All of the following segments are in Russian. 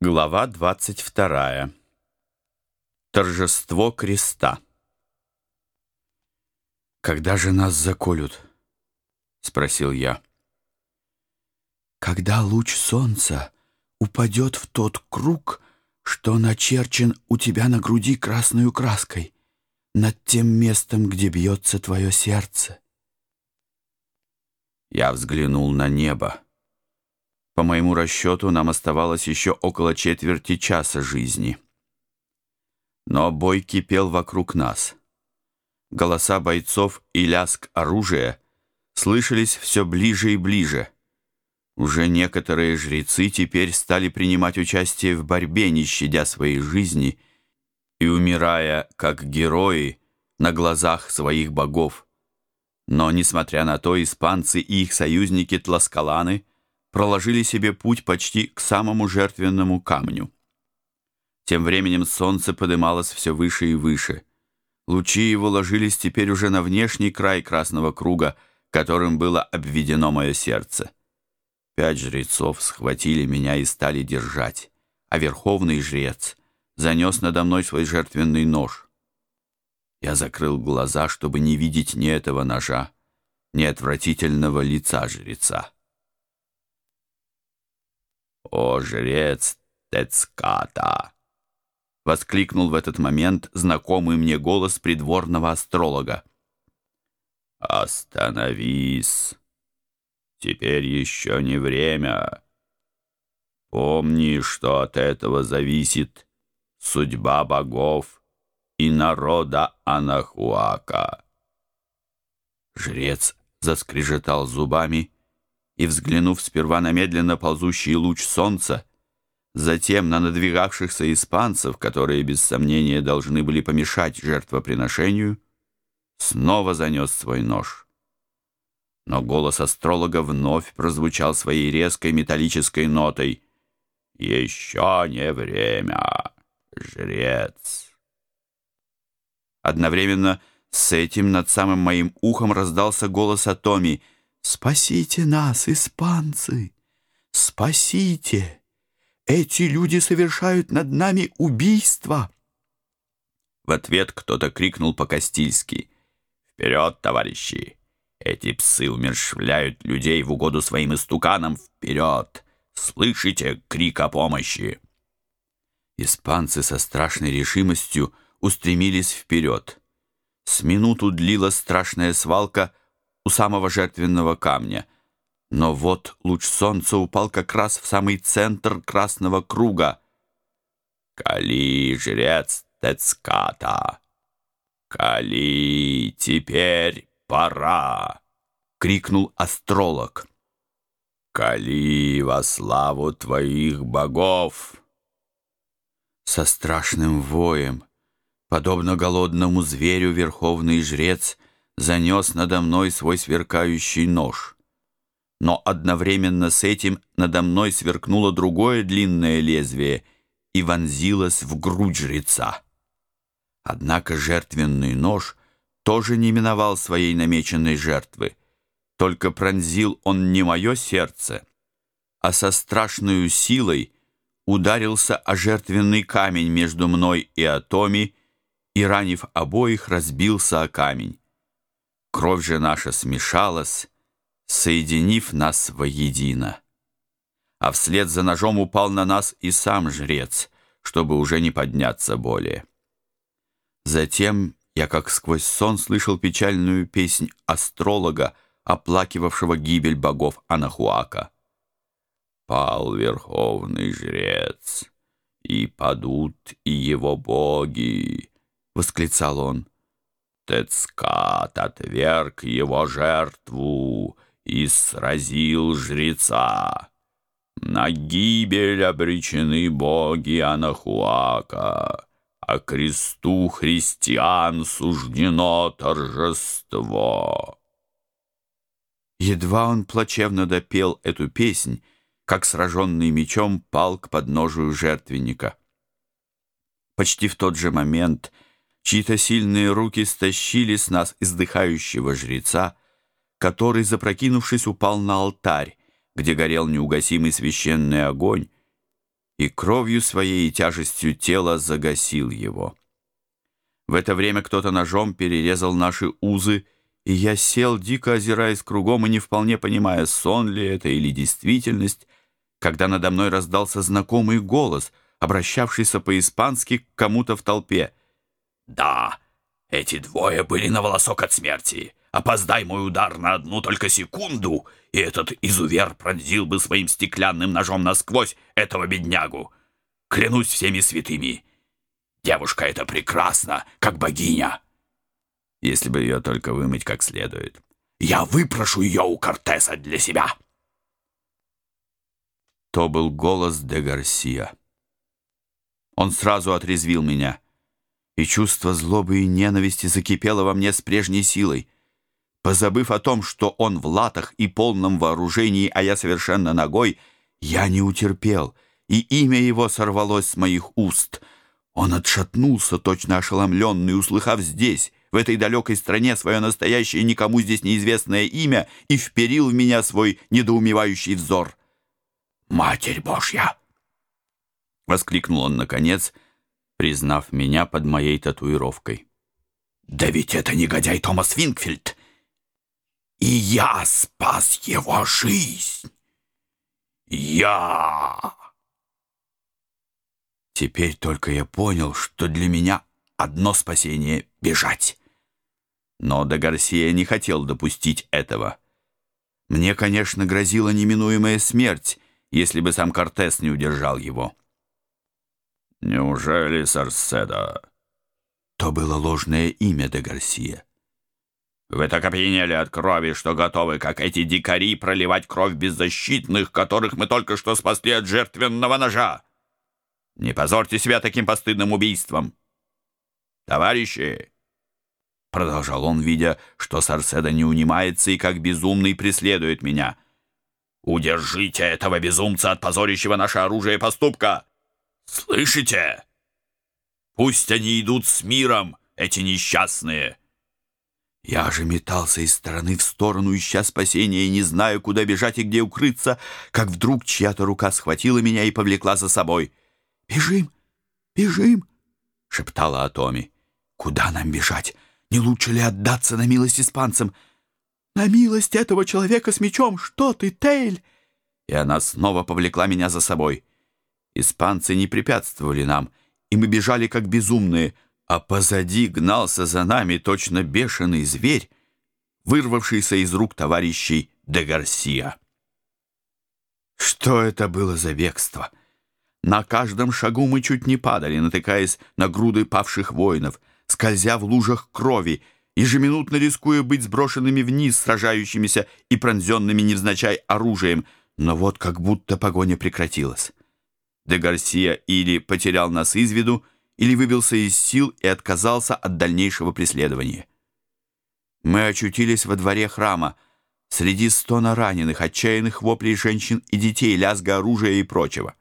Глава 22. Торжество креста. «Когда же нас заколют?» — спросил я. «Когда луч солнца упадет в тот круг, что начерчен у тебя на груди красной краской, над тем местом, где бьется твое сердце». Я взглянул на небо. По моему расчету, нам оставалось еще около четверти часа жизни. Но бой кипел вокруг нас. Голоса бойцов и лязг оружия слышались все ближе и ближе. Уже некоторые жрецы теперь стали принимать участие в борьбе, не щадя своей жизни и умирая, как герои, на глазах своих богов. Но, несмотря на то, испанцы и их союзники Тласкаланы — проложили себе путь почти к самому жертвенному камню. Тем временем солнце подымалось все выше и выше. Лучи его ложились теперь уже на внешний край красного круга, которым было обведено мое сердце. Пять жрецов схватили меня и стали держать, а верховный жрец занес надо мной свой жертвенный нож. Я закрыл глаза, чтобы не видеть ни этого ножа, ни отвратительного лица жреца. «О, жрец Тецката!» Воскликнул в этот момент знакомый мне голос придворного астролога. «Остановись! Теперь еще не время. Помни, что от этого зависит судьба богов и народа Анахуака». Жрец заскрежетал зубами и, взглянув сперва на медленно ползущий луч солнца, затем на надвигавшихся испанцев, которые, без сомнения, должны были помешать жертвоприношению, снова занес свой нож. Но голос астролога вновь прозвучал своей резкой металлической нотой. «Еще не время, жрец!» Одновременно с этим над самым моим ухом раздался голос Атоми — «Спасите нас, испанцы! Спасите! Эти люди совершают над нами убийство!» В ответ кто-то крикнул по-кастильски. «Вперед, товарищи! Эти псы умершвляют людей в угоду своим истуканам! Вперед! Слышите крик о помощи!» Испанцы со страшной решимостью устремились вперед. С минуту длилась страшная свалка — у самого жертвенного камня. Но вот луч солнца упал как раз в самый центр красного круга. «Кали, жрец Тецката! Кали, теперь пора!» — крикнул астролог. «Кали во славу твоих богов!» Со страшным воем, подобно голодному зверю, верховный жрец — занес надо мной свой сверкающий нож. Но одновременно с этим надо мной сверкнуло другое длинное лезвие и вонзилось в грудь жреца. Однако жертвенный нож тоже не миновал своей намеченной жертвы, только пронзил он не мое сердце, а со страшной силой ударился о жертвенный камень между мной и Атоми и, ранив обоих, разбился о камень. Кровь же наша смешалась, соединив нас воедино. А вслед за ножом упал на нас и сам жрец, чтобы уже не подняться более. Затем я как сквозь сон слышал печальную песнь астролога, оплакивавшего гибель богов Анахуака. «Пал верховный жрец, и падут и его боги!» — восклицал он. Тецкат отверг его жертву и сразил жреца. На гибель обречены боги Анахуака, а кресту христиан суждено торжество. Едва он плачевно допел эту песнь, как сраженный мечом пал к подножию жертвенника. Почти в тот же момент — Чьи-то сильные руки стащили с нас издыхающего жреца, который, запрокинувшись, упал на алтарь, где горел неугасимый священный огонь, и кровью своей и тяжестью тела загасил его. В это время кто-то ножом перерезал наши узы, и я сел, дико озираясь кругом и не вполне понимая, сон ли это или действительность, когда надо мной раздался знакомый голос, обращавшийся по-испански к кому-то в толпе. «Да, эти двое были на волосок от смерти. Опоздай мой удар на одну только секунду, и этот изувер пронзил бы своим стеклянным ножом насквозь этого беднягу. Клянусь всеми святыми, девушка эта прекрасна, как богиня» если бы ее только вымыть как следует. Я выпрошу ее у Кортеса для себя. То был голос де Гарсия. Он сразу отрезвил меня, и чувство злобы и ненависти закипело во мне с прежней силой. Позабыв о том, что он в латах и полном вооружении, а я совершенно ногой, я не утерпел, и имя его сорвалось с моих уст. Он отшатнулся, точно ошеломленный, услыхав здесь, в этой далекой стране свое настоящее никому здесь неизвестное имя и вперил в меня свой недоумевающий взор. «Матерь Божья!» — воскликнул он наконец, признав меня под моей татуировкой. «Да ведь это негодяй Томас Винкфильд! И я спас его жизнь! Я!» Теперь только я понял, что для меня одно спасение — бежать. Но де Гарсия не хотел допустить этого. Мне, конечно, грозила неминуемая смерть, если бы сам Кортес не удержал его. «Неужели Сарседа?» То было ложное имя де Гарсия. «Вы так опьянели от крови, что готовы, как эти дикари, проливать кровь беззащитных, которых мы только что спасли от жертвенного ножа! Не позорьте себя таким постыдным убийством! Товарищи!» Продолжал он, видя, что Сарседа не унимается и как безумный преследует меня. «Удержите этого безумца от позорящего наше оружие поступка! Слышите? Пусть они идут с миром, эти несчастные!» Я же метался из стороны в сторону, ища спасения, и не знаю, куда бежать и где укрыться, как вдруг чья-то рука схватила меня и повлекла за собой. «Бежим! Бежим!» — шептала Атоми. «Куда нам бежать? Не лучше ли отдаться на милость испанцам? На милость этого человека с мечом! Что ты, Тейль?» И она снова повлекла меня за собой. Испанцы не препятствовали нам, и мы бежали как безумные, а позади гнался за нами точно бешеный зверь, вырвавшийся из рук товарищей де Гарсия. Что это было за бегство? На каждом шагу мы чуть не падали, натыкаясь на груды павших воинов — скользя в лужах крови, ежеминутно рискуя быть сброшенными вниз, сражающимися и пронзенными невзначай оружием, но вот как будто погоня прекратилась. Де Гарсия или потерял нас из виду, или выбился из сил и отказался от дальнейшего преследования. Мы очутились во дворе храма, среди стона раненых, отчаянных воплей женщин и детей, лязга оружия и прочего.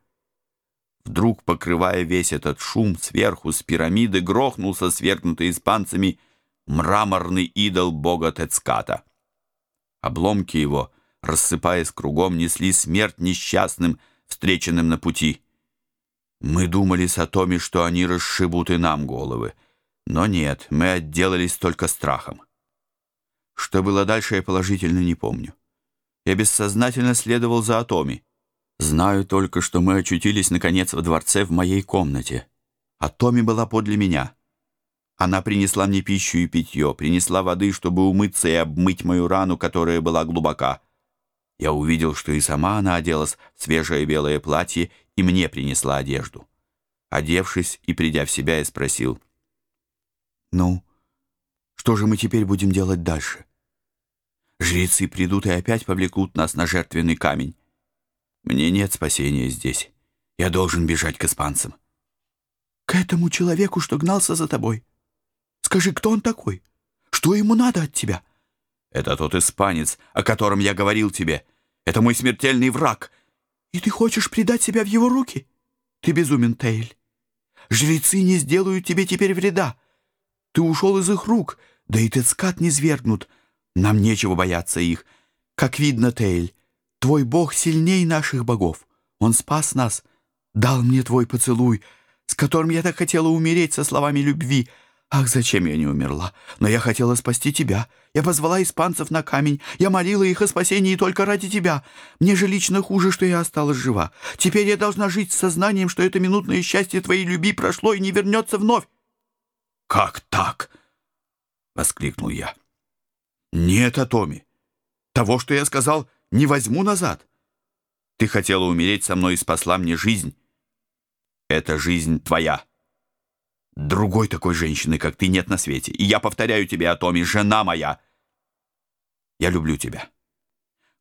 Вдруг, покрывая весь этот шум, сверху с пирамиды грохнулся свергнутый испанцами мраморный идол бога Тецката. Обломки его, рассыпаясь кругом, несли смерть несчастным, встреченным на пути. Мы думали с Атоми, что они расшибут и нам головы. Но нет, мы отделались только страхом. Что было дальше, я положительно не помню. Я бессознательно следовал за Атоми. Знаю только, что мы очутились, наконец, во дворце в моей комнате. А Томи была подле меня. Она принесла мне пищу и питье, принесла воды, чтобы умыться и обмыть мою рану, которая была глубока. Я увидел, что и сама она оделась в свежее белое платье и мне принесла одежду. Одевшись и придя в себя, я спросил, «Ну, что же мы теперь будем делать дальше? Жрецы придут и опять повлекут нас на жертвенный камень. Мне нет спасения здесь. Я должен бежать к испанцам. К этому человеку, что гнался за тобой. Скажи, кто он такой? Что ему надо от тебя? Это тот испанец, о котором я говорил тебе. Это мой смертельный враг. И ты хочешь предать себя в его руки? Ты безумен, Тейль. Жрецы не сделают тебе теперь вреда. Ты ушел из их рук, да и Тецкат не свергнут. Нам нечего бояться их. Как видно, Тейль, Твой Бог сильней наших богов. Он спас нас, дал мне твой поцелуй, с которым я так хотела умереть со словами любви. Ах, зачем я не умерла? Но я хотела спасти тебя. Я позвала испанцев на камень. Я молила их о спасении только ради тебя. Мне же лично хуже, что я осталась жива. Теперь я должна жить с сознанием, что это минутное счастье твоей любви прошло и не вернется вновь. «Как так?» — воскликнул я. «Нет, Атоми. Того, что я сказал, не возьму назад. Ты хотела умереть со мной и спасла мне жизнь. Эта жизнь твоя. Другой такой женщины, как ты, нет на свете. И я повторяю тебе, Атоми, жена моя. Я люблю тебя.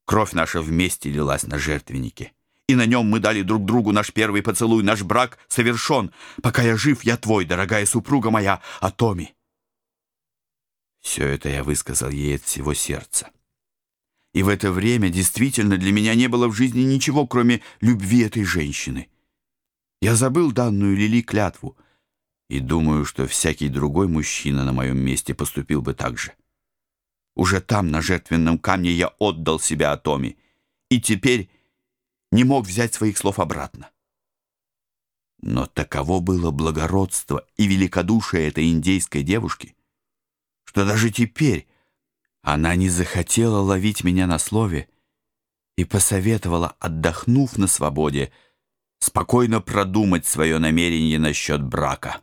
Кровь наша вместе лилась на жертвеннике. И на нем мы дали друг другу наш первый поцелуй. Наш брак совершен. Пока я жив, я твой, дорогая супруга моя, Атоми. Все это я высказал ей от всего сердца. И в это время действительно для меня не было в жизни ничего, кроме любви этой женщины. Я забыл данную Лили клятву и думаю, что всякий другой мужчина на моем месте поступил бы так же. Уже там, на жертвенном камне, я отдал себя Атоме, и теперь не мог взять своих слов обратно. Но таково было благородство и великодушие этой индейской девушки, что даже теперь она не захотела ловить меня на слове и посоветовала, отдохнув на свободе, спокойно продумать свое намерение насчет брака.